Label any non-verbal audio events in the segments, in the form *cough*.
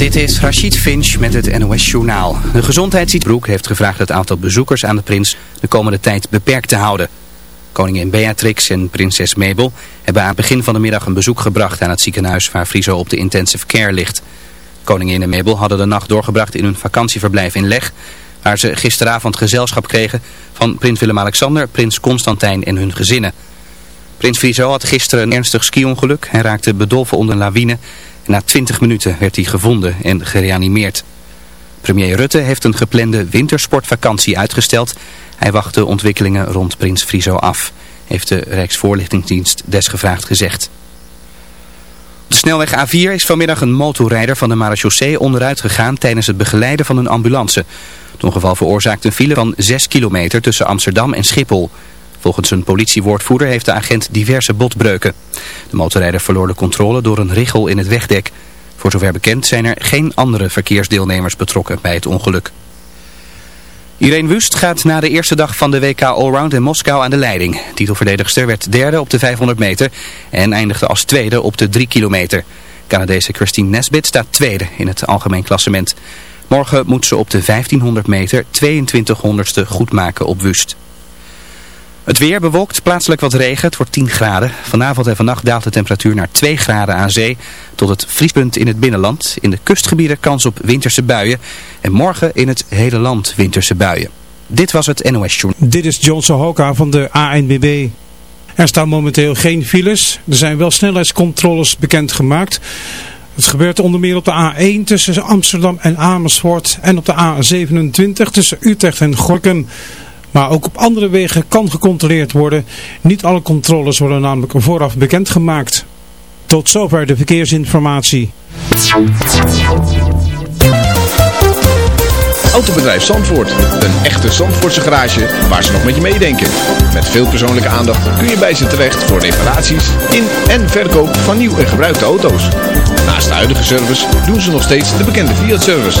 Dit is Rachid Finch met het NOS Journaal. De gezondheidsbroek heeft gevraagd het aantal bezoekers aan de prins de komende tijd beperkt te houden. Koningin Beatrix en prinses Mabel hebben aan het begin van de middag een bezoek gebracht aan het ziekenhuis waar Friso op de intensive care ligt. Koningin en Mabel hadden de nacht doorgebracht in hun vakantieverblijf in Leg, waar ze gisteravond gezelschap kregen van prins Willem-Alexander, prins Constantijn en hun gezinnen. Prins Friso had gisteren een ernstig ski-ongeluk en raakte bedolven onder een lawine na 20 minuten werd hij gevonden en gereanimeerd. Premier Rutte heeft een geplande wintersportvakantie uitgesteld. Hij wacht de ontwikkelingen rond Prins Friso af, heeft de Rijksvoorlichtingsdienst desgevraagd gezegd. Op de snelweg A4 is vanmiddag een motorrijder van de marechaussee onderuit gegaan tijdens het begeleiden van een ambulance. Het ongeval veroorzaakte een file van 6 kilometer tussen Amsterdam en Schiphol. Volgens een politiewoordvoerder heeft de agent diverse botbreuken. De motorrijder verloor de controle door een richel in het wegdek. Voor zover bekend zijn er geen andere verkeersdeelnemers betrokken bij het ongeluk. Irene Wust gaat na de eerste dag van de WK Allround in Moskou aan de leiding. Titelverdedigster werd derde op de 500 meter en eindigde als tweede op de 3 kilometer. Canadese Christine Nesbit staat tweede in het algemeen klassement. Morgen moet ze op de 1500 meter 22 honderdste goed maken op Wust. Het weer bewolkt, plaatselijk wat regen. Het wordt 10 graden. Vanavond en vannacht daalt de temperatuur naar 2 graden aan zee tot het vriespunt in het binnenland. In de kustgebieden kans op winterse buien. En morgen in het hele land winterse buien. Dit was het NOS Journal. Dit is John Sohoka van de ANBB. Er staan momenteel geen files. Er zijn wel snelheidscontroles bekendgemaakt. Het gebeurt onder meer op de A1 tussen Amsterdam en Amersfoort en op de A27 tussen Utrecht en Gorkum. Maar ook op andere wegen kan gecontroleerd worden. Niet alle controles worden namelijk vooraf bekendgemaakt. Tot zover de verkeersinformatie. Autobedrijf Zandvoort. Een echte Zandvoortse garage waar ze nog met je meedenken. Met veel persoonlijke aandacht kun je bij ze terecht voor reparaties in en verkoop van nieuw en gebruikte auto's. Naast de huidige service doen ze nog steeds de bekende Fiat-service.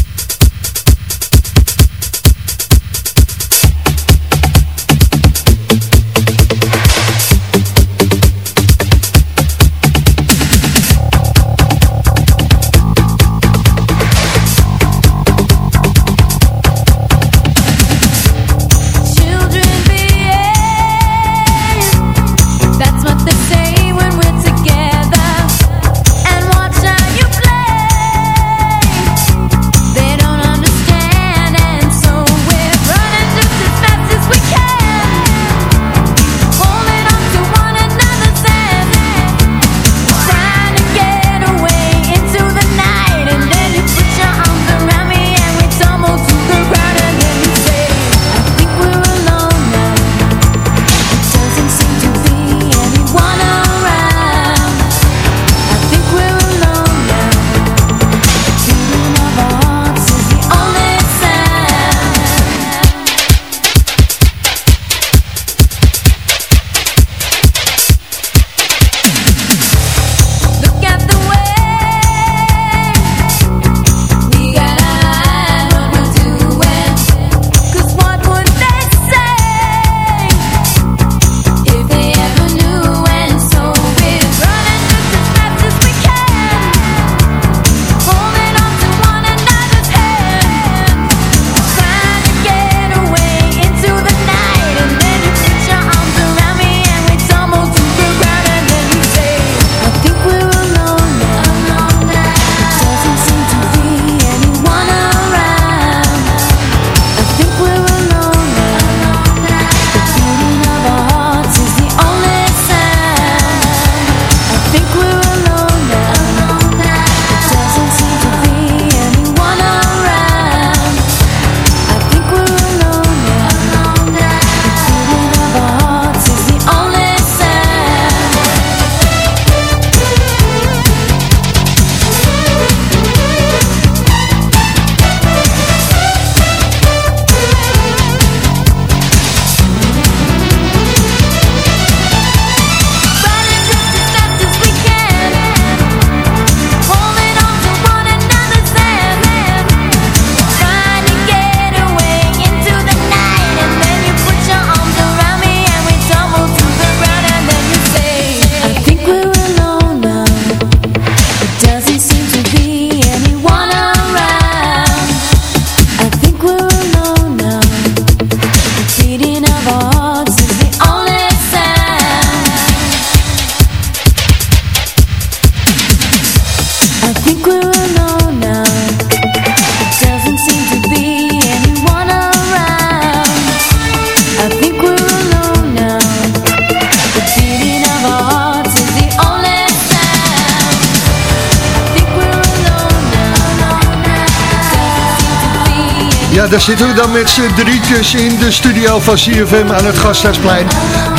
Zitten we dan met z'n drietjes in de studio van CFM aan het Gasthuisplein.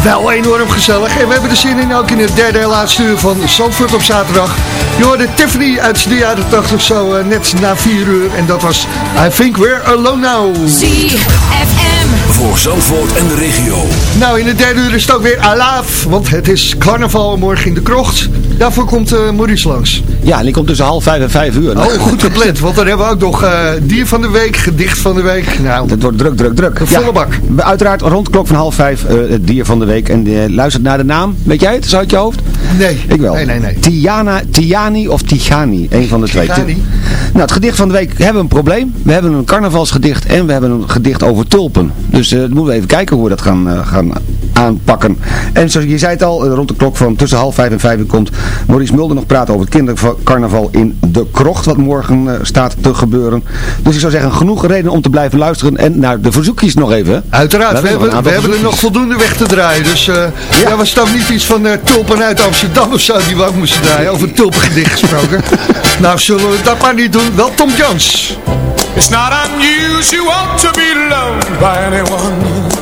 Wel enorm gezellig. En we hebben de zin in ook in het derde en laatste uur van Zandvoort op zaterdag. Je hoorde Tiffany uit de jaren 80 zo uh, net na vier uur. En dat was I Think We're Alone Now. ZFM. Voor Zandvoort en de regio. Nou, in het derde uur is het ook weer alaaf. Want het is carnaval morgen in de krocht. Daarvoor komt uh, Maurice langs. Ja, en die komt tussen half vijf en vijf uur. Oh, goed gepland. Want dan hebben we ook nog uh, dier van de week, gedicht van de week. Nou, het wordt druk, druk, druk. Een volle bak. Uiteraard rond de klok van half vijf uh, het dier van de week. En luistert naar de naam. Weet jij het? Zo uit je hoofd? Nee. Ik wel. Nee, nee, nee. Tiana, Tiani of Tigani. Een van de twee. Tigani. Nou, het gedicht van de week hebben we een probleem. We hebben een carnavalsgedicht en we hebben een gedicht over tulpen. Dus uh, moeten we even kijken hoe we dat gaan, gaan aanpakken. En zoals je zei het al, rond de klok van tussen half vijf en vijf uur komt Maurice Mulder nog praten over het kindercarnaval in de krocht. Wat morgen uh, staat te gebeuren. Dus ik zou zeggen, genoeg reden om te blijven luisteren. En naar de verzoekjes nog even. Uiteraard, we, hebben, we hebben er nog voldoende weg te draaien. Dus uh, ja. ja, was dan niet iets van uh, tulpen uit Amsterdam of zo die we ook moesten draaien. Over een tulpengedicht gesproken. *laughs* nou, zullen we dat maar niet doen. Wel Tom Jones. It's not unusual to be loved by anyone.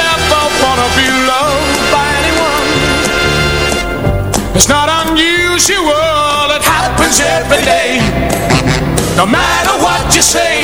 wanna be loved by anyone, it's not unusual. It happens every day. No matter what you say,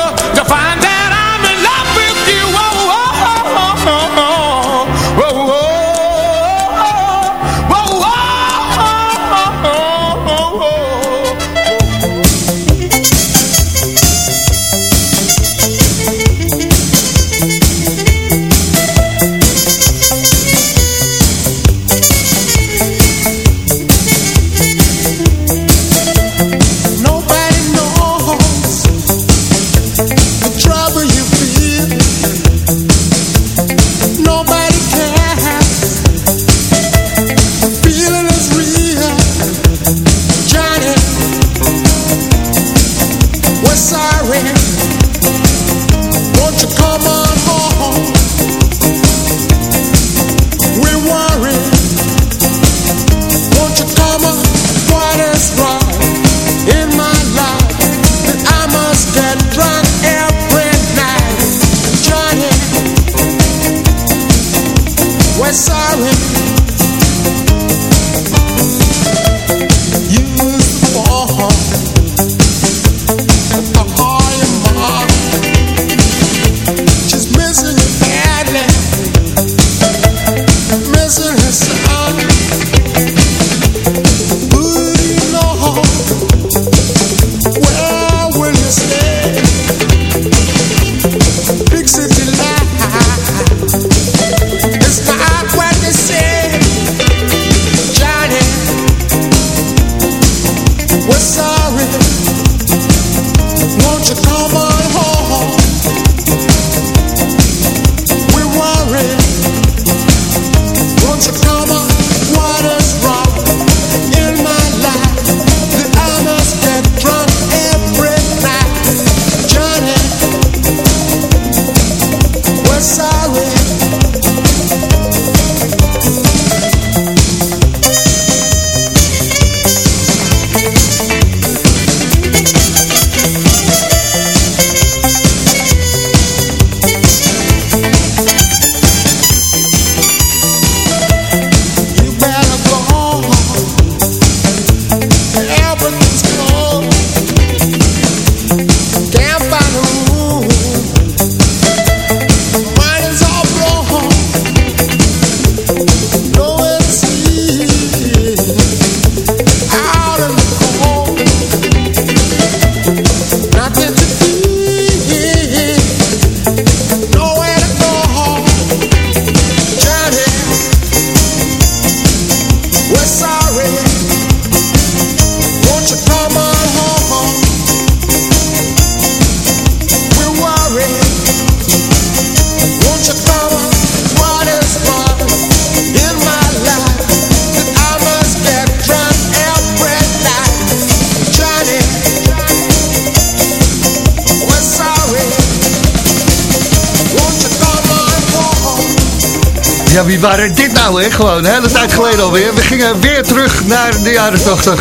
waren dit nou, hè? Gewoon, een hele tijd geleden alweer. We gingen weer terug naar de jaren 80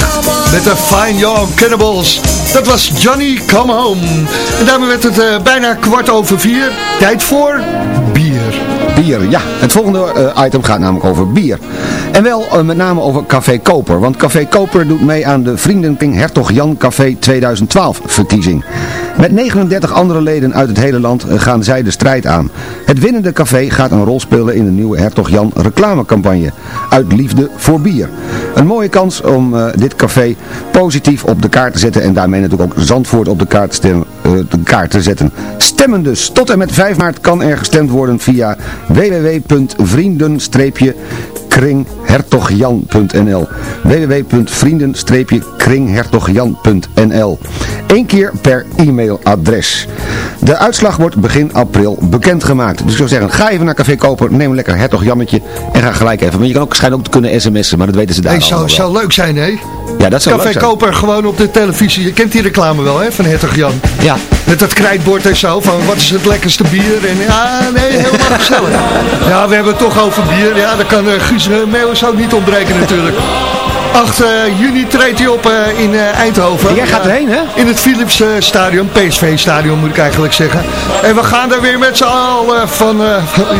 met de Fine Young Cannibals. Dat was Johnny Come Home. En daarmee werd het uh, bijna kwart over vier. Tijd voor bier. Bier, ja. Het volgende uh, item gaat namelijk over bier. En wel uh, met name over Café Koper. Want Café Koper doet mee aan de Vriendenping Hertog Jan Café 2012 verkiezing. Met 39 andere leden uit het hele land gaan zij de strijd aan. Het winnende café gaat een rol spelen in de nieuwe Hertog Jan reclamecampagne. Uit liefde voor bier. Een mooie kans om uh, dit café positief op de kaart te zetten en daarmee natuurlijk ook Zandvoort op de kaart, stem, uh, de kaart te zetten. Stemmen dus. Tot en met 5 maart kan er gestemd worden via www.vrienden- kringhertogjan.nl www.vrienden-kringhertogjan.nl Eén keer per e-mailadres. De uitslag wordt begin april bekendgemaakt. Dus ik zou zeggen, ga even naar Café Koper, neem een lekker Hertog Jannetje en ga gelijk even. Want je kan ook schijnen ook te kunnen sms'en, maar dat weten ze daar hey, zou, zou leuk zijn, hè? Ja, dat zou Café leuk zijn. Koper gewoon op de televisie. Je kent die reclame wel, hè, van Hertog Jan. Ja. Met dat krijtbord en zo, van wat is het lekkerste bier? En ja, nee, helemaal gezellig. Ja, we hebben het toch over bier. Ja, daar kan uh, Guus uh, Meeuwis ook niet ontbreken natuurlijk. 8 uh, juni treedt hij op uh, in uh, Eindhoven. Jij gaat erheen, hè? In het Philips Stadion, PSV Stadion moet ik eigenlijk zeggen. En we gaan daar weer met z'n allen van,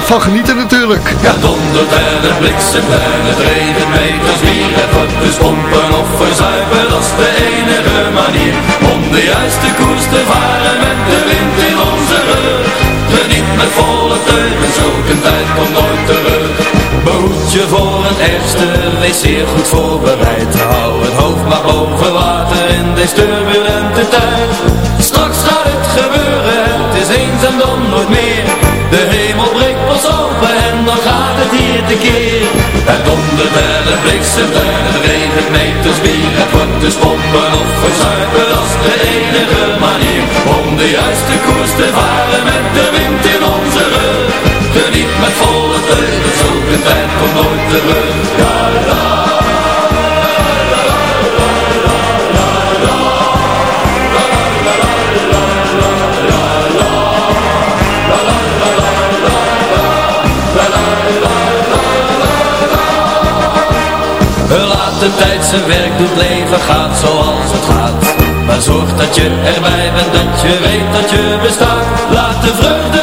van genieten natuurlijk. Ja. Dondert en het bliksemt en het regent meters bier. Het wordt dus pompen of verzuipen, dat is de enige manier. Om de juiste koers te varen met de wind in onze rug. Geniet met volle teugen, zulke tijd komt nooit terug. Behoed je voor het ergste, wees zeer goed voorbereid. Hou het hoofd maar boven water in deze turbulente tijd. Straks gaat het gebeuren, het is eens en dan nooit meer. De hemel breekt pas open en dan gaat het hier tekeer. Het dondert en het bliksemt en het regent meters bier. Het wordt dus pompen of verzuipen, dat is de enige manier. Om de juiste koers te varen met de wind in onze rug. Geniet met volle teugen, zulke tijd komt nooit terug. Ja, la, Laat de tijd zijn werk doet, leven gaat zoals het gaat. Maar zorg dat je erbij bent, dat je weet dat je bestaat. Laat de vreugde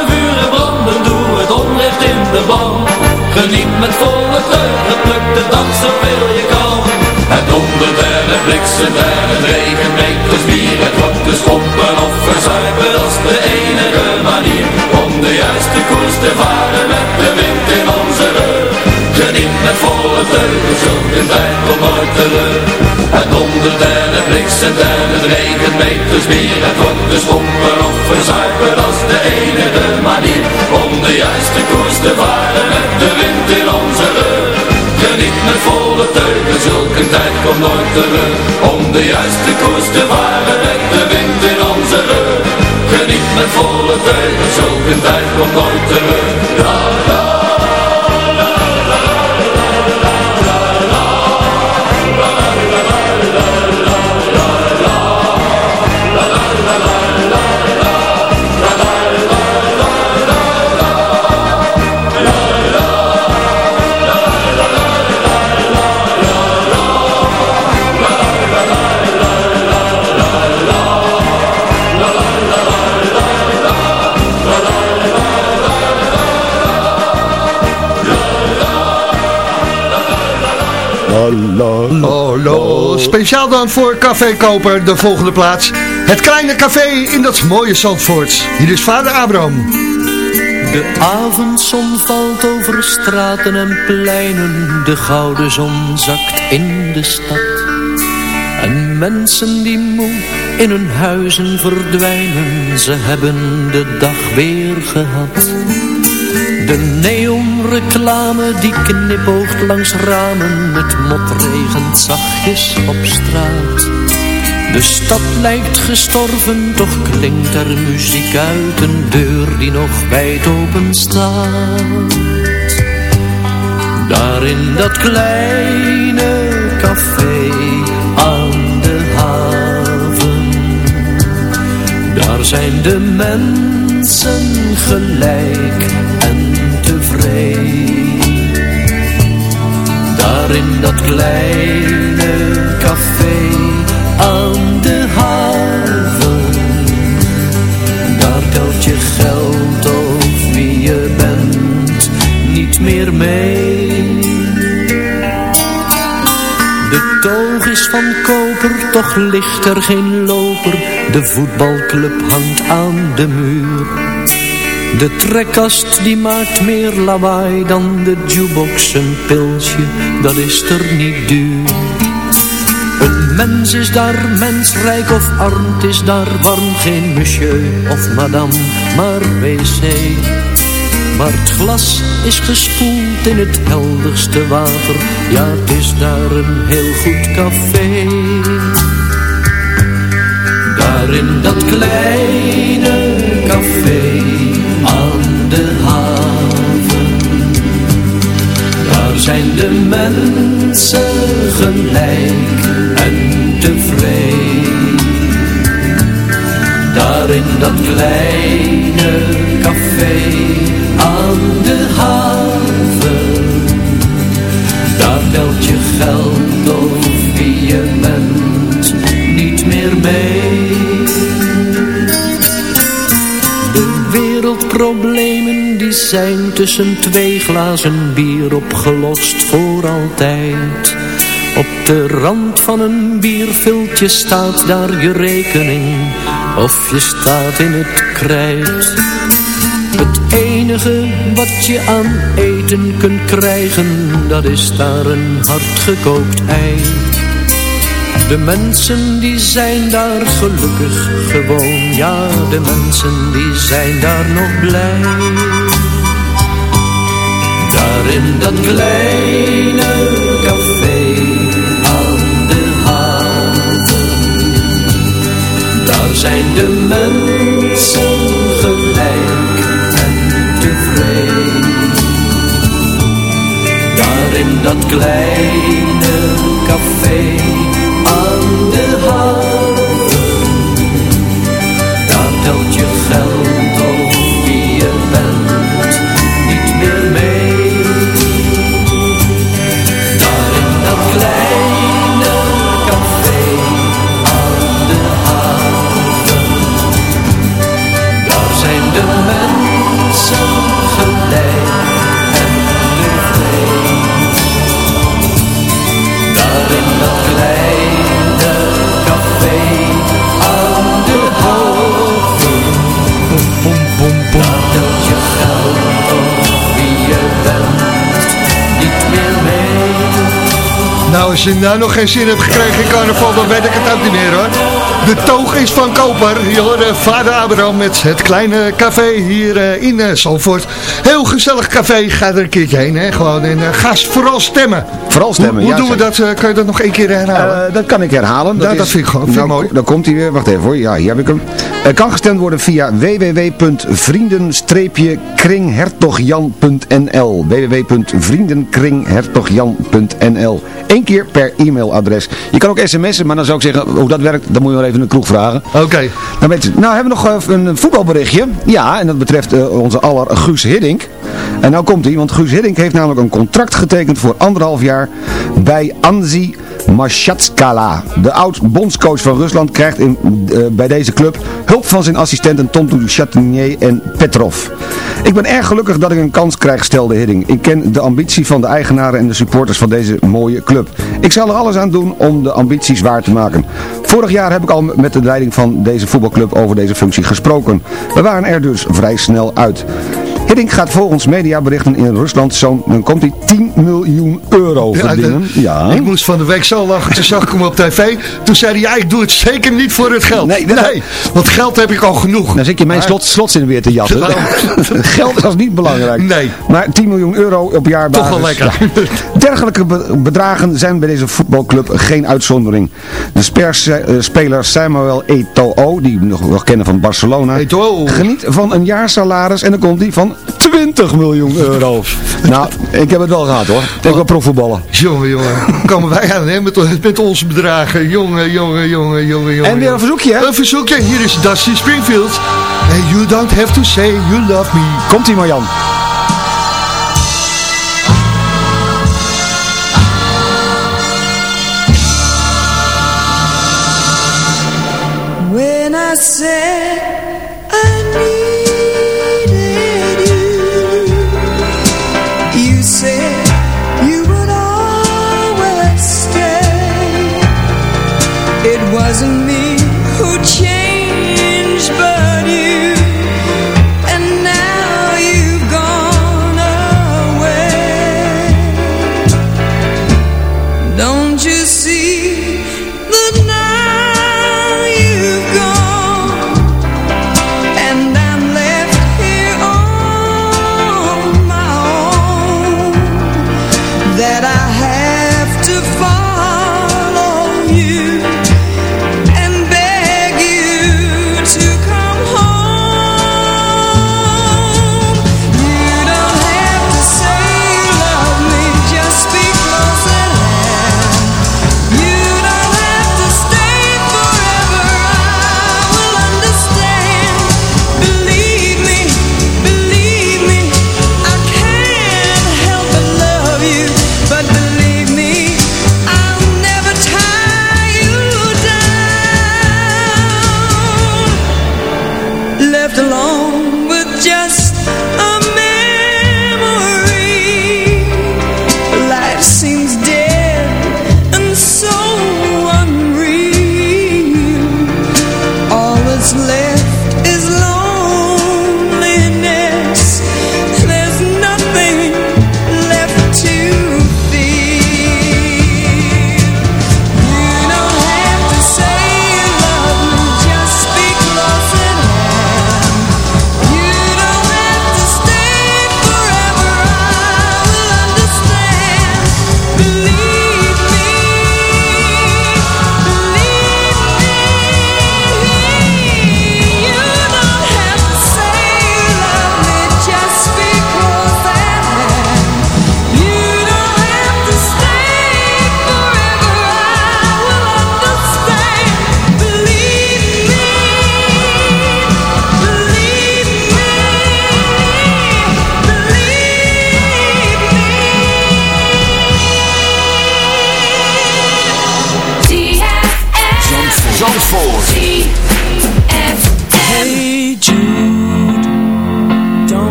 de. Geniet met volle teugen, pluk de dag zoveel je kan. Het dondert en het bliksemt en het regent meters bier. Het wordt dus pompen of verzuipen, dat de enige manier. Om de juiste koers te varen met de wind in. Geniet met volle teugen, zulke tijd komt. Het dondert en het bliksemt en het regent meters bier. Het wordt dus pompen of verzuipen, is de enige manier. Om de juiste koers te varen met de wind in onze rug. Geniet met volle teugen, zulke tijd komt nooit terug. Om de juiste koers te varen met de wind in onze rug. Geniet met volle teugen, zulke tijd komt nooit terug. Lo. Speciaal dan voor Café Koper, de volgende plaats. Het kleine café in dat mooie Zandvoort. Hier is vader Abraham. De avondzon valt over straten en pleinen. De gouden zon zakt in de stad. En mensen die moe in hun huizen verdwijnen, ze hebben de dag weer gehad. De neonreclame die knipoogt langs ramen, het mot regent zachtjes op straat. De stad lijkt gestorven, toch klinkt er muziek uit een deur die nog wijd open staat. Daar in dat kleine café aan de haven, daar zijn de mensen gelijk en Daar in dat kleine café aan de haven, daar telt je geld of wie je bent niet meer mee. De toog is van koper, toch ligt er geen loper. De voetbalclub hangt aan de muur. De trekkast die maakt meer lawaai dan de jukebox. Een pilsje, dat is er niet duur. Een mens is daar mensrijk of arm, het is daar warm. Geen monsieur of madame, maar wc. Maar het glas is gespoeld in het helderste water. Ja, het is daar een heel goed café. Daar in dat kleine de haven. Daar zijn de mensen gelijk en tevreden. Daar in dat kleine café aan de haven. Daar telt je geld zijn tussen twee glazen bier opgelost voor altijd. Op de rand van een bierviltje staat daar je rekening Of je staat in het krijt. Het enige wat je aan eten kunt krijgen Dat is daar een hardgekookt ei. De mensen die zijn daar gelukkig gewoon Ja, de mensen die zijn daar nog blij Daar in dat kleine café aan de haven. Daar zijn de mensen gelijk en tevreden. Daar in dat kleine café de mensen gelijk en tevreden. Daar in dat kleine café aan de haven. Daar telt je geld of wie je bent niet meer mee. Nou, als je nou nog geen zin hebt gekregen in carnaval, dan weet ik het ook niet meer hoor. De toog is van Koper. Je hoorde vader Abraham met het kleine café hier eh, in uh, Zalvoort. Heel gezellig café, ga er een keertje heen hè, gewoon. En uh, ga vooral stemmen. Vooral stemmen, Hoe, hoe ja, doen we dat? Kan je dat nog één keer herhalen? Uh, dat kan ik herhalen. Nou, dat vind ik gewoon vind ik nou, mooi. Dan komt hij weer. Wacht even hoor. Ja, hier heb ik hem. Er kan gestemd worden via www.vrienden-kringhertogjan.nl www.vriendenkringhertogjan.nl Eén keer per e-mailadres. Je kan ook sms'en, maar dan zou ik zeggen, hoe dat werkt, dan moet je wel even een kroeg vragen. Oké. Je, nou hebben we nog uh, een voetbalberichtje. Ja, en dat betreft uh, onze aller Guus Hiddink. En nou komt hij, want Guus Hiddink heeft namelijk een contract getekend voor anderhalf jaar bij Anzi Mashatskala. De oud-bondscoach van Rusland krijgt in, uh, bij deze club hulp van zijn assistenten Tonton Chatinier en Petrov. Ik ben erg gelukkig dat ik een kans krijg, stelde Hiddink. Ik ken de ambitie van de eigenaren en de supporters van deze mooie club. Ik zal er alles aan doen om de ambities waar te maken. Vorig jaar heb ik al met de leiding van deze voetbalclub over deze functie gesproken. We waren er dus vrij snel uit. Hiddink gaat volgens mediaberichten in Rusland zo'n, dan komt hij 10 miljoen euro verdienen. Ja, Ik moest van de week zo lachen, toen zag ik hem op tv. Toen zei hij, ja, ik doe het zeker niet voor het geld. Nee, Nee, want geld heb ik al genoeg. Dan zit je mijn Maar- slot, slotzin weer te jatten. *laughs* Geld is als niet belangrijk. Nee. Maar 10 miljoen euro op jaarbasis. Toch wel lekker. ja. Dergelijke be- bedragen zijn bij deze voetbalclub geen uitzondering. De spers- eh, speler Samuel Eto'o, die we nog wel kennen van Barcelona, Eto'o. geniet van een jaarsalaris en dan komt hij van 20 miljoen euro. nou, ik heb het wel gehad hoor. Ik wil profvoetballen. Jongen, jongen. Komen wij aan hè, met, met onze bedragen. Jongen, jongen, jongen, jongen, jongen. En weer een verzoekje hè? Een verzoekje. Hier is Dusty Springfield. And you don't have to say you love me. Komt-ie Marjan. When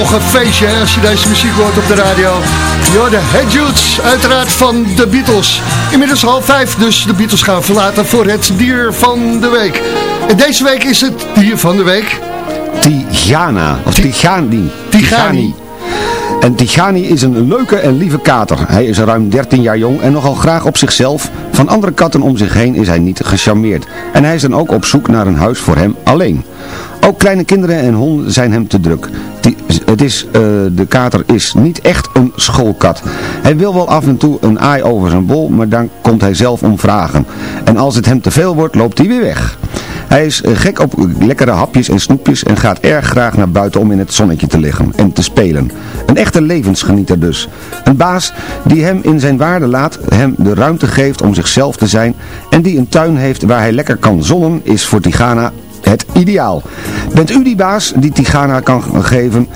nog een feestje hè, als je deze muziek hoort op de radio. Yo, de Head Judes, uiteraard van de Beatles. Inmiddels half vijf, dus de Beatles gaan verlaten voor het dier van de week. En deze week is het dier van de week... Tigana, of Tigani. Tigani. En Tigani is een leuke en lieve kater. Hij is ruim 13 jaar jong en nogal graag op zichzelf. Van andere katten om zich heen is hij niet gecharmeerd. En hij is dan ook op zoek naar een huis voor hem alleen. Ook kleine kinderen en honden zijn hem te druk. Het is, eh, de kater is niet echt een schoolkat. Hij wil wel af en toe een aai over zijn bol, maar dan komt hij zelf om vragen. En als het hem te veel wordt, loopt hij weer weg. Hij is eh, gek op lekkere hapjes en snoepjes en gaat erg graag naar buiten om in het zonnetje te liggen en te spelen. Een echte levensgenieter dus. Een baas die hem in zijn waarde laat, hem de ruimte geeft om zichzelf te zijn en die een tuin heeft waar hij lekker kan zonnen, is voor Tigana het ideaal. Bent u die baas die Tigana kan geven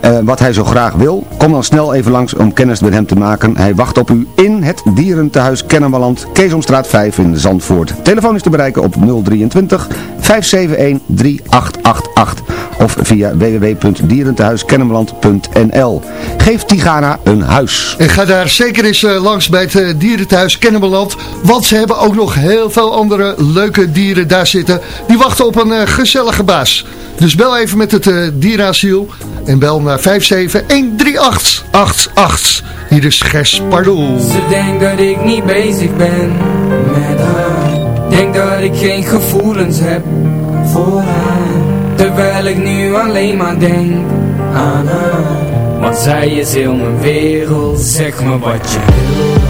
eh, wat hij zo graag wil? Kom dan snel even langs om kennis met hem te maken. Hij wacht op u in het dierentehuis Kennemerland, Keesomstraat 5 in Zandvoort. Telefoon is te bereiken op 023 571 3888 of via www.dierentehuiskennemerland.nl. Geef Tigana een huis. En ga daar zeker eens eh, langs bij het eh, dierenthuis Kennemerland. Want ze hebben ook nog heel veel andere leuke dieren daar zitten. Die wachten op een gezellige baas. Dus bel even met het dierenasiel. En bel naar 5713888. Hier is Gers Pardoel. Ze denkt dat ik niet bezig ben met haar Denk dat ik geen gevoelens heb voor haar Terwijl ik nu alleen maar denk aan haar Want zij is heel mijn wereld Zeg me wat je wil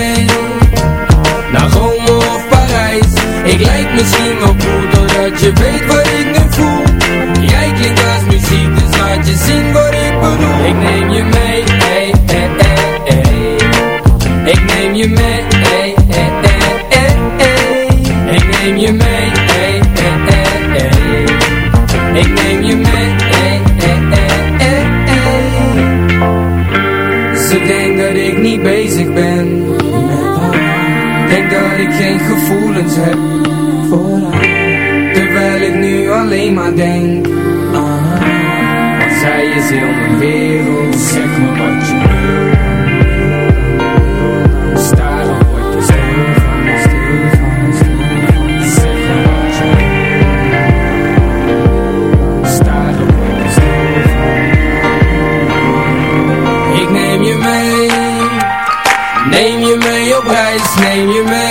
Ik lijk misschien wel cool Doordat je weet wat ik nu voel Jij klinkt als muziek Dus laat je zien wat ik bedoel Ik neem je mee hey, hey, hey, hey. Ik neem je mee hey, ik geen gevoelens heb voor haar Terwijl ik nu alleen maar denk aan haar Want zij is heel mijn wereld. Zeg me wat je wil. Word je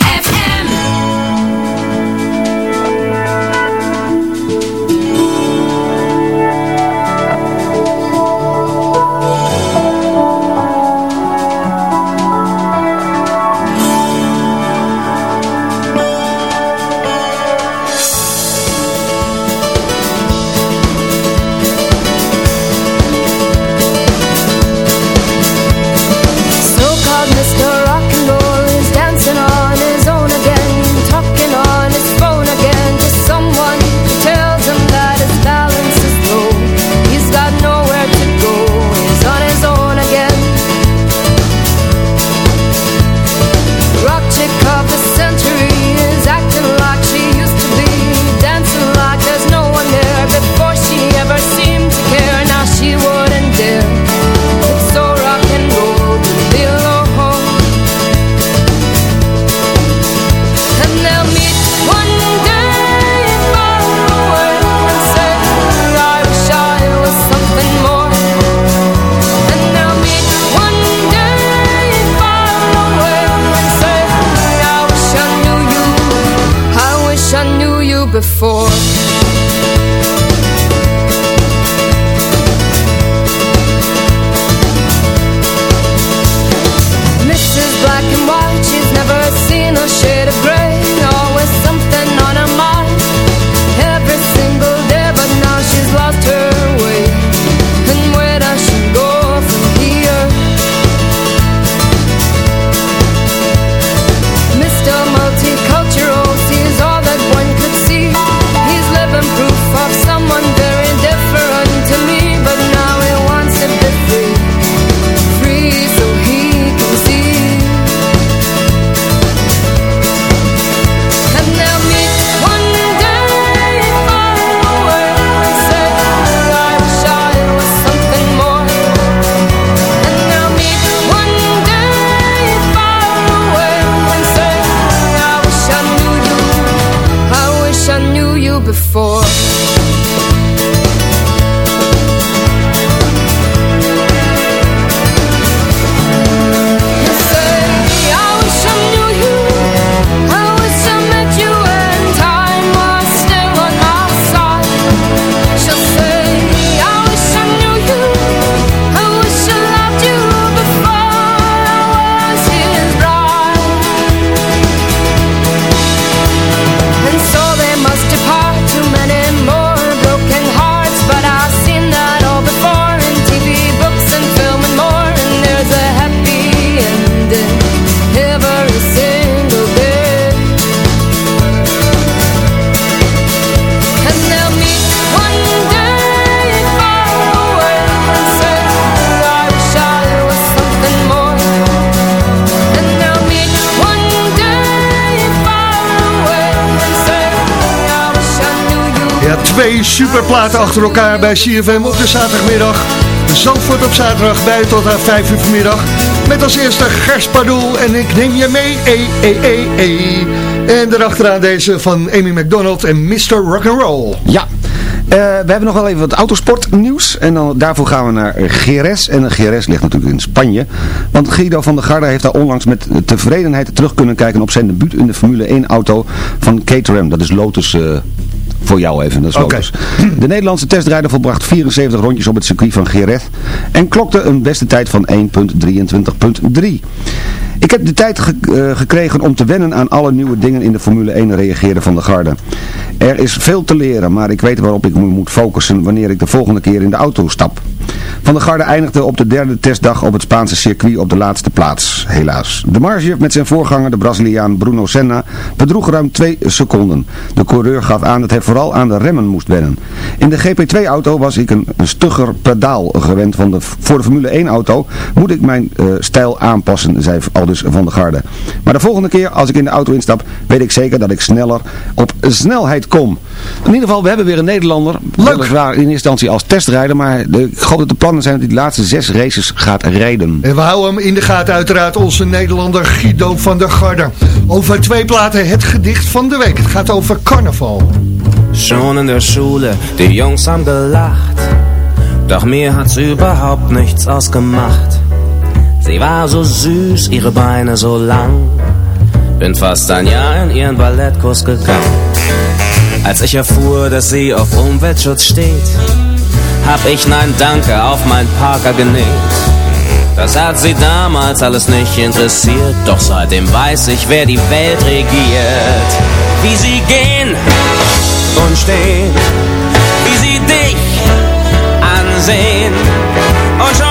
superplaten achter elkaar bij CFM op de zaterdagmiddag. Zandvoort op zaterdag bij tot aan 5 uur vanmiddag. Met als eerste Gers Pardoel en ik neem je mee. Ey, ey, ey, ey. En daarachteraan deze van Amy McDonald en Mr. Rock'n'Roll. Ja. Eh, we hebben nog wel even wat autosportnieuws. En dan, daarvoor gaan we naar GRS. En GRS ligt natuurlijk in Spanje. Want Guido van der Garde heeft daar onlangs met tevredenheid terug kunnen kijken op zijn debuut in de Formule 1 auto van Caterham. Dat is Lotus... eh, voor jou even, dat is. Lotus. De Nederlandse testrijder volbracht 74 rondjes op het circuit van Jerez en klokte een beste tijd van 1.23.3. Ik heb de tijd ge- eh, gekregen om te wennen aan alle nieuwe dingen in de Formule 1, reageerde Van der Garde. Er is veel te leren, maar ik weet waarop ik me moet focussen wanneer ik de volgende keer in de auto stap. Van der Garde eindigde op de derde testdag op het Spaanse circuit op de laatste plaats, helaas. De marge met zijn voorganger, de Braziliaan Bruno Senna, bedroeg ruim 2 seconden. De coureur gaf aan dat hij vooral aan de remmen moest wennen. In de GP2-auto was ik een stugger pedaal gewend. Van de, voor de Formule 1-auto moet ik mijn eh, stijl aanpassen, zei Aldus van der Garde. Maar de volgende keer als ik in de auto instap, weet ik zeker dat ik sneller op snelheid kom. In ieder geval, we hebben weer een Nederlander. Weliswaar in eerste instantie als testrijder, maar de, geloof dat de plannen zijn dat hij de laatste zes races gaat rijden. En we houden hem in de gaten uiteraard, onze Nederlander Guido van der Garde. Over twee platen het gedicht van de week. Het gaat over carnaval. Schon in der Schule, die Jungs haben gelacht. Doch mir hat's überhaupt nichts ausgemacht. Sie war so süß, ihre Beine so lang. Bin fast ein Jahr in ihren Ballettkurs gegangen. Als ich erfuhr, dass sie auf Umweltschutz steht, hab ich Nein Danke auf mein Parker genäht. Das hat sie damals alles nicht interessiert, doch seitdem weiß ich, wer die Welt regiert. Wie sie gehen und stehen, wie sie dich ansehen. Und schon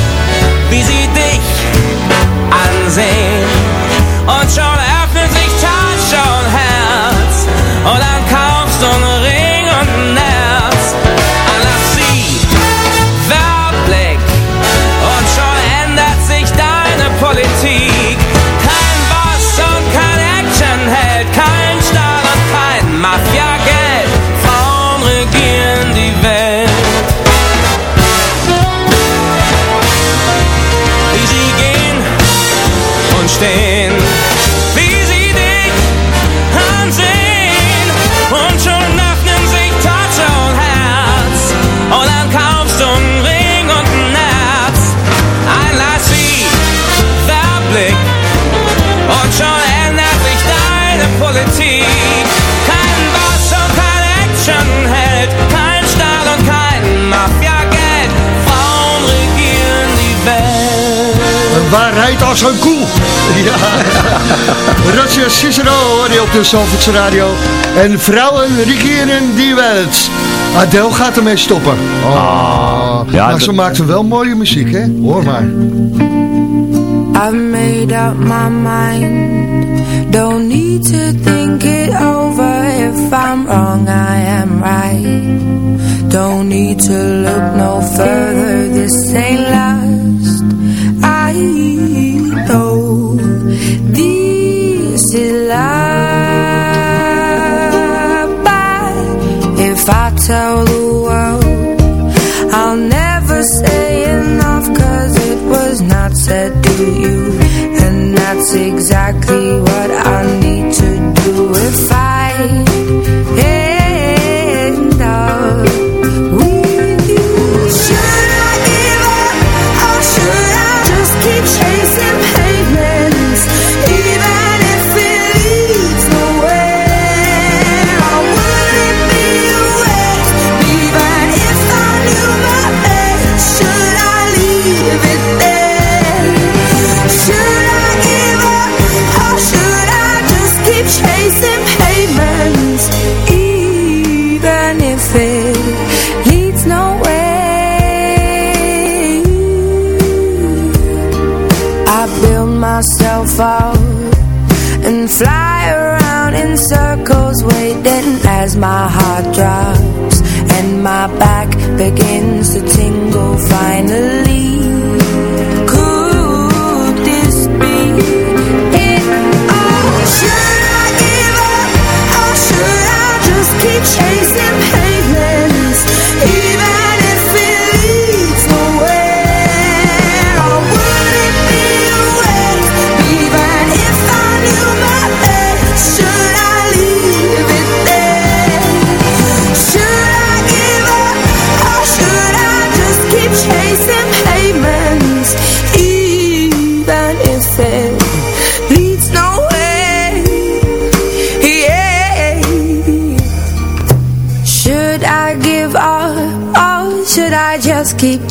wie sie dich ansehen. Und schon öffnet sich Tasche und Herz. Und dann kaufst du einen Een waarheid als een koe. *laughs* Ja. Roger Cicero hoor je op de Zalvoortse Radio. En vrouwen regeren die welt. Adele gaat ermee stoppen. Oh. ja, maar ze maakte wel mooie muziek, hè? Hoor maar. I've made up my mind. Don't need to think it over. If I'm wrong, I am right. Don't need to look no further. This ain't last. Know this is love. But if I tell the world, I'll never say enough cause it was not said to you And that's exactly what I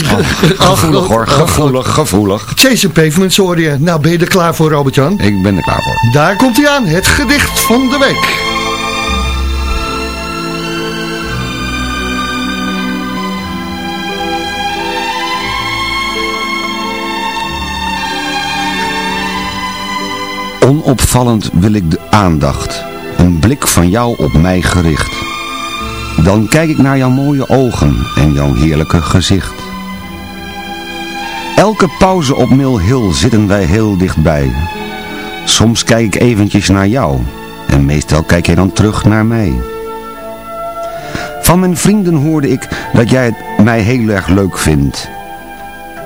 Gevoelig hoor, gevoelig, gevoelig. Jason Pavements hoor je. Nou, ben je er klaar voor, Robert-Jan? Ik ben er klaar voor. Daar komt hij aan, het gedicht van de week. Onopvallend wil ik de aandacht, een blik van jou op mij gericht. Dan kijk ik naar jouw mooie ogen en jouw heerlijke gezicht. Elke pauze op Mill Hill zitten wij heel dichtbij. Soms kijk ik eventjes naar jou en meestal kijk jij dan terug naar mij. Van mijn vrienden hoorde ik dat jij mij heel erg leuk vindt.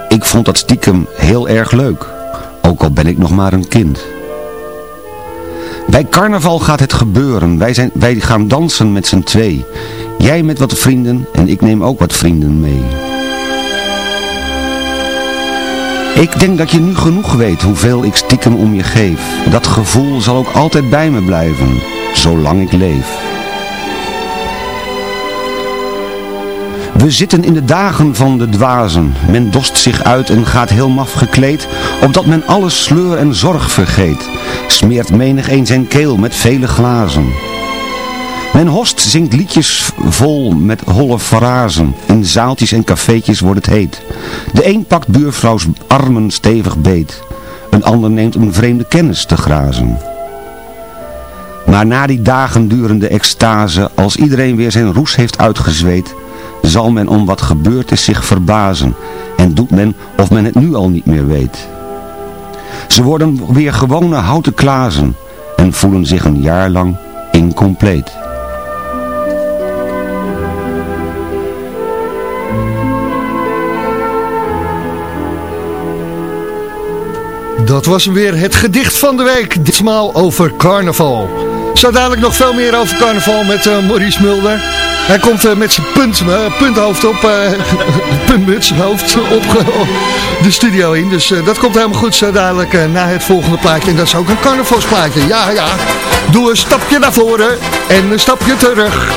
Ik vond dat stiekem heel erg leuk, ook al ben ik nog maar een kind. Bij carnaval gaat het gebeuren. Wij, zijn, wij gaan dansen met z'n twee. Jij met wat vrienden en ik neem ook wat vrienden mee. Ik denk dat je nu genoeg weet hoeveel ik stiekem om je geef. Dat gevoel zal ook altijd bij me blijven, zolang ik leef. We zitten in de dagen van de dwazen. Men dost zich uit en gaat heel maf gekleed, opdat men alle sleur en zorg vergeet. Smeert menig een zijn keel met vele glazen. Men host zingt liedjes vol met holle frazen. In zaaltjes en cafeetjes wordt het heet. De een pakt buurvrouws armen stevig beet. Een ander neemt een vreemde kennis te grazen. Maar na die dagen durende extase, als iedereen weer zijn roes heeft uitgezweet, zal men om wat gebeurd is zich verbazen en doet men of men het nu al niet meer weet. Ze worden weer gewone houten klazen en voelen zich een jaar lang incompleet. Dat was weer het gedicht van de week. Ditmaal over carnaval. Zo dadelijk nog veel meer over carnaval met eh, Maurice Mulder. Hij komt eh, met zijn punt, eh, punthoofd op, *laughs* puntmutshoofd op de studio in. Dus dat komt helemaal goed zo dadelijk na het volgende plaatje. En dat is ook een carnavalsplaatje. Ja, ja. Doe een stapje naar voren en een stapje terug.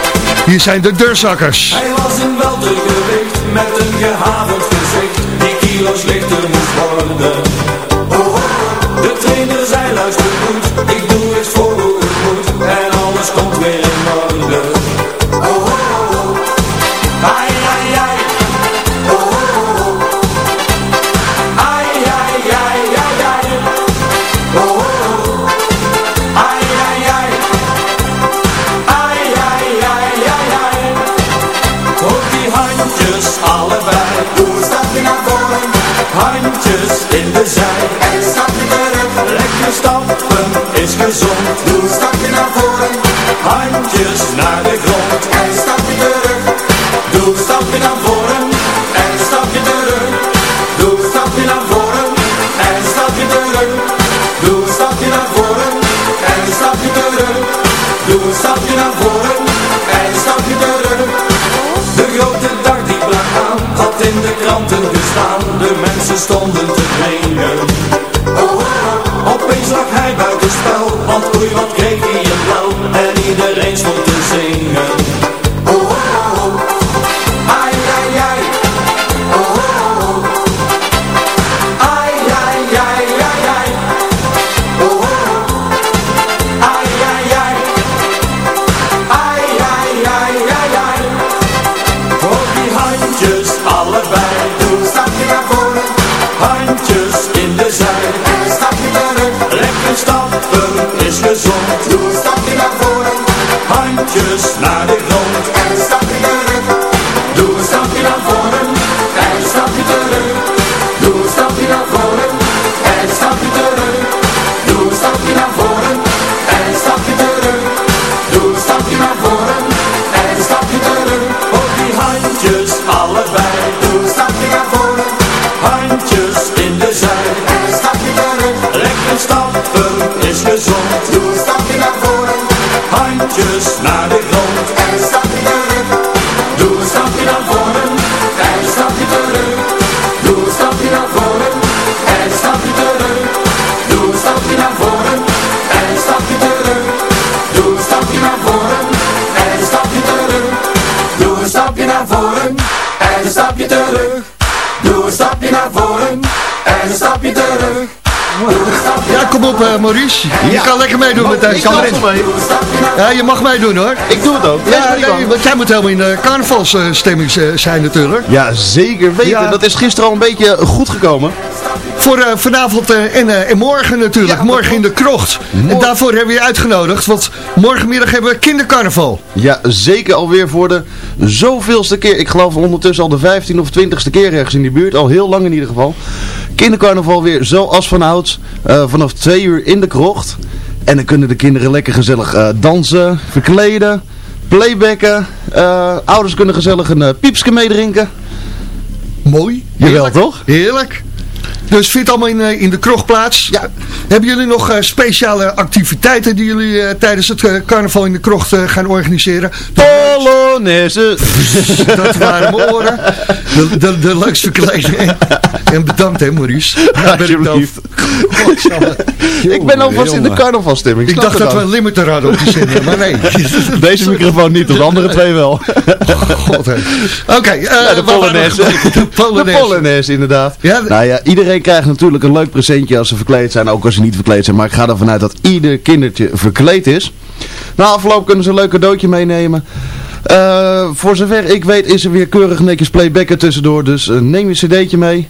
Hier zijn de deurzakkers. Hij was een weltegewicht met een gehavend gezicht Die kilo's lichter moest worden stonden te dringen. Kom op eh, Maurice. Je Ja. kan lekker meedoen met deze kan er mee. Ja, je mag meedoen hoor. Ik doe het ook. Ja, nee, want jij moet helemaal in de carnavalsstemming eh, zijn natuurlijk. Ja, zeker weten. Ja. Dat is gisteren al een beetje goed gekomen. Voor eh, vanavond eh, en, eh, en morgen natuurlijk. morgen in de krocht. En daarvoor hebben we je uitgenodigd. Want morgenmiddag hebben we kindercarnaval. Ja, zeker alweer voor de zoveelste keer. Ik geloof ondertussen al de 15 of 20ste keer ergens in die buurt. Al heel lang in ieder geval. Kindercarnaval weer zoals vanouds. eh vanaf twee uur in de krocht. En dan kunnen de kinderen lekker gezellig eh, dansen, verkleden, playbacken. Eh, ouders kunnen gezellig een uh, piepske meedrinken. Mooi. Jawel, Heerlijk. toch? Heerlijk. Dus vindt allemaal in, eh, in de krocht plaats. Ja. Hebben jullie nog eh, speciale activiteiten die jullie eh, tijdens het carnaval in de krocht eh, gaan organiseren? Polonaise. *laughs* Dat waren mijn oren. De, de, de leukste kleding. En bedankt hè Maurice. Nou ben ik. Ik ben alvast in de carnavalstemming. Ik dacht dat we een limiter hadden op die zender, maar nee. *laughs* Deze microfoon niet, de andere twee wel. *laughs* God, hè. Oké, eh, Ja, de Polonaise. De. Polonaise, inderdaad. Ja, Nou ja, iedereen krijgt natuurlijk een leuk presentje als ze verkleed zijn, ook als ze niet verkleed zijn. Maar ik ga ervan uit dat ieder kindertje verkleed is. Na afloop kunnen ze een leuk cadeautje meenemen. Eh, voor zover ik weet is er weer keurig netjes playbacken tussendoor. Dus eh, neem je cd'tje mee.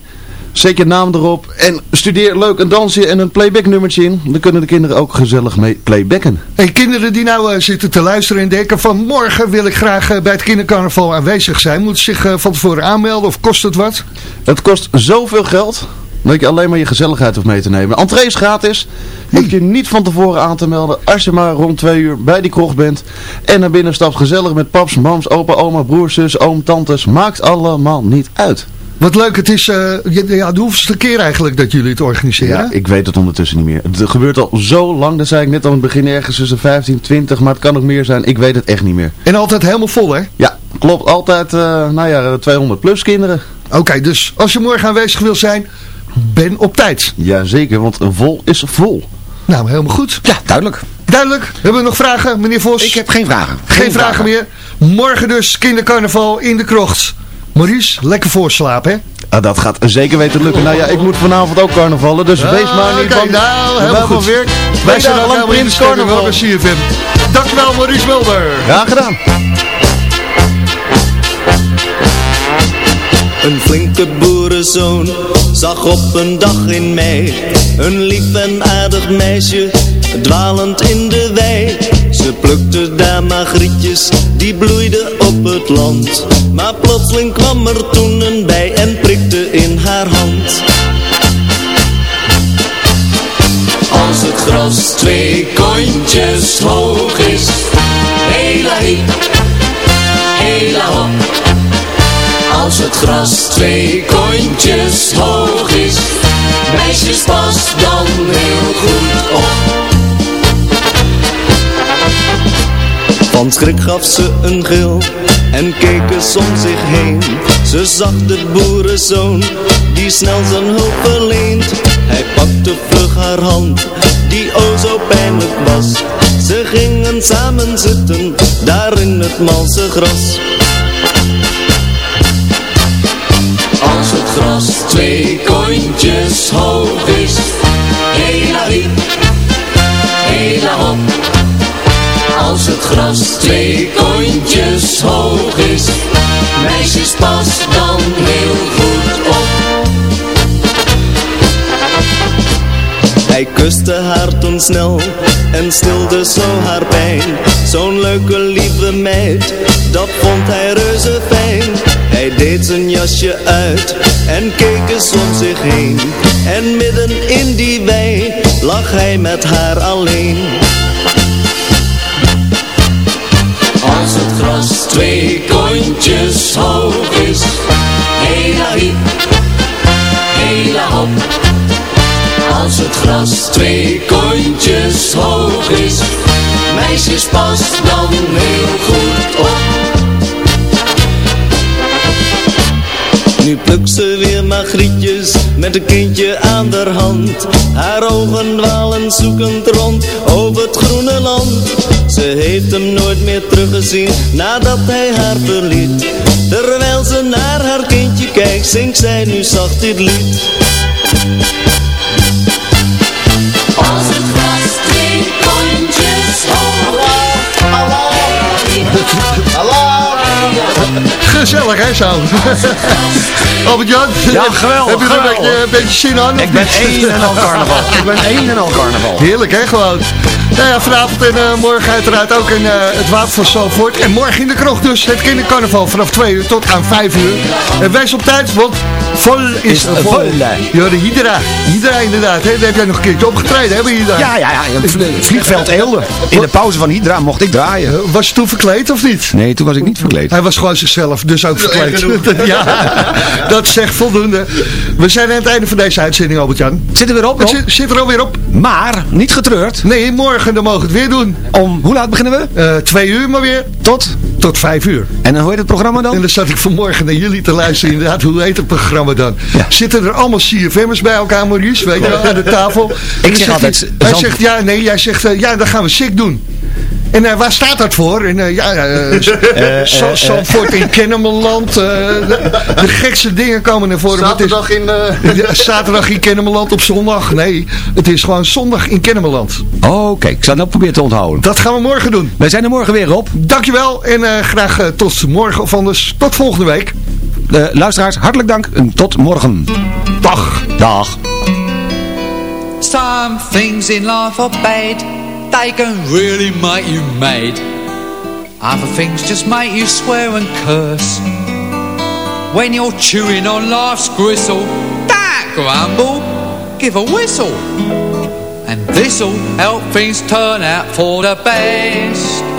Zet je naam erop en studeer leuk een dansje en een playback nummertje in. Dan kunnen de kinderen ook gezellig mee playbacken. En kinderen die nou eh, zitten te luisteren en denken van morgen wil ik graag bij het kindercarnaval aanwezig zijn. Moeten ze zich van tevoren aanmelden of kost het wat? Het kost zoveel geld dat je alleen maar je gezelligheid hoeft mee te nemen. Entree is gratis. Je hoeft je niet van tevoren aan te melden. Als je maar rond twee uur bij die krocht bent. En naar binnen stapt gezellig met paps, mams, opa, oma, broers, zus, oom, tantes. Maakt allemaal niet uit. Wat leuk, het is eh, ja, de hoeveelste keer eigenlijk dat jullie het organiseren. Ja, ik weet het ondertussen niet meer. Het gebeurt al zo lang. Dat zei ik net al in het begin ergens tussen 15 20. Maar het kan ook meer zijn. Ik weet het echt niet meer. En altijd helemaal vol hè? Ja, klopt. Altijd, eh, nou ja, 200 plus kinderen. Oké, dus als je morgen aanwezig wil zijn, ben op tijd. Jazeker, want vol is vol. Nou, helemaal goed. Ja, duidelijk. Duidelijk. Hebben we nog vragen, meneer Vos? Ik heb geen vragen. Geen, vragen, meer. Morgen dus kindercarnaval in de krocht. Maurice, lekker voorslapen hè? Ah, dat gaat zeker weten lukken. Nou ja, ik moet vanavond ook carnavallen, dus Ah, wees maar niet bang. nou, We helemaal hebben goed. weer Wij zijn ook lang Prins Carnaval. bij CFM. Dankjewel Maurice Mulder. Graag gedaan. Een flinke boerenzoon zag op een dag in mei Een lief en aardig meisje dwalend in de wei Ze plukte daar magrietjes, die bloeiden op het land Maar plotseling kwam er toen een bij en prikte in haar hand Als het gras twee kontjes hoog is. Hela het gras twee kontjes hoog is. Meisjes pas dan heel goed op. Van schrik gaf ze een gil en keek eens om zich heen. Ze zag de boerenzoon die snel zijn hulp verleent. Hij pakte vlug haar hand, die o zo pijnlijk was. Ze gingen samen zitten, daar in het malse gras. Het gras twee kontjes hoog is. Hela hiep, hela hop. Als het gras twee kontjes hoog is. Meisjes pas dan heel goed op. Hij kuste haar toen snel en stilde zo haar pijn. Zo'n leuke lieve meid, dat vond hij reuze fijn. Hij deed zijn jasje uit en keek eens om zich heen. En midden in die wei lag hij met haar alleen. Als het gras twee kontjes hoog is. Hela hiep, hela hop. Als het gras twee kontjes hoog is. Meisjes pas dan heel goed op. Nu plukt ze weer magrietjes met een kindje aan haar hand. Haar ogen dwalen zoekend rond over het groene land. Ze heeft hem nooit meer teruggezien nadat hij haar verliet. Terwijl ze naar haar kindje kijkt, zingt zij nu zacht dit lied. Gezellig hè zo. *laughs* Albert-Jan, Ja, geweldig, heb je er een beetje, een beetje zin aan? Ik ben één en al carnaval. Ik ben één en al carnaval. Heerlijk hè, gewoon. Nou ja, vanavond en eh, morgen uiteraard ook in eh, het Wapen van Zalvoort. En morgen in de krocht dus het kindercarnaval vanaf 2 uur tot aan 5 uur. En wees op tijd, want vol is, Is vol. vol. Ja, de Hydra. Hydra inderdaad, hè. daar heb jij nog een keertje opgetreden, hè, bij Hydra? Ja, ja, ja. Het vliegveld Eelde. In de pauze van Hydra mocht ik draaien. Eh, Was je toen verkleed of niet? Nee, toen was ik niet verkleed. Hij was gewoon zichzelf, dus ook verkleed. *laughs* ja, dat zegt voldoende. We zijn aan het einde van deze uitzending, Albert-Jan. Zit er weer op, zit, zit er alweer op. Maar, niet getreurd. Nee, morgen dan mogen we het weer doen. Om, hoe laat beginnen we? Eh, twee uur maar weer. Tot? Tot vijf uur. En dan hoor je het programma dan? En dan zat ik vanmorgen naar jullie te luisteren. Inderdaad, hoe heet het programma dan? Zitten er allemaal CFM'ers bij elkaar, Maurice? Weet je wel, aan de tafel. Dan zeg altijd, Hij, zegt, ja, nee, jij zegt, eh, ja, dan gaan we sick doen. En eh, waar staat dat voor? En, eh, ja, eh, *laughs* Zandvoort in Kennemerland. eh, de, de gekste dingen komen naar voren. het is- Zaterdag in... eh, zaterdag in Kennemerland op zondag. Nee, het is gewoon zondag in Kennemerland. Oké, ik zal nou proberen te onthouden. Dat gaan we morgen doen. Wij zijn er morgen weer, Rob. Dankjewel en eh, graag tot morgen of anders tot volgende week. De luisteraars, hartelijk dank en tot morgen. Dag. Dag. Some things in life are bad, they can really make you mad. Other things just make you swear and curse. When you're chewing on life's gristle, don't grumble, give a whistle. And this'll help things turn out for the best.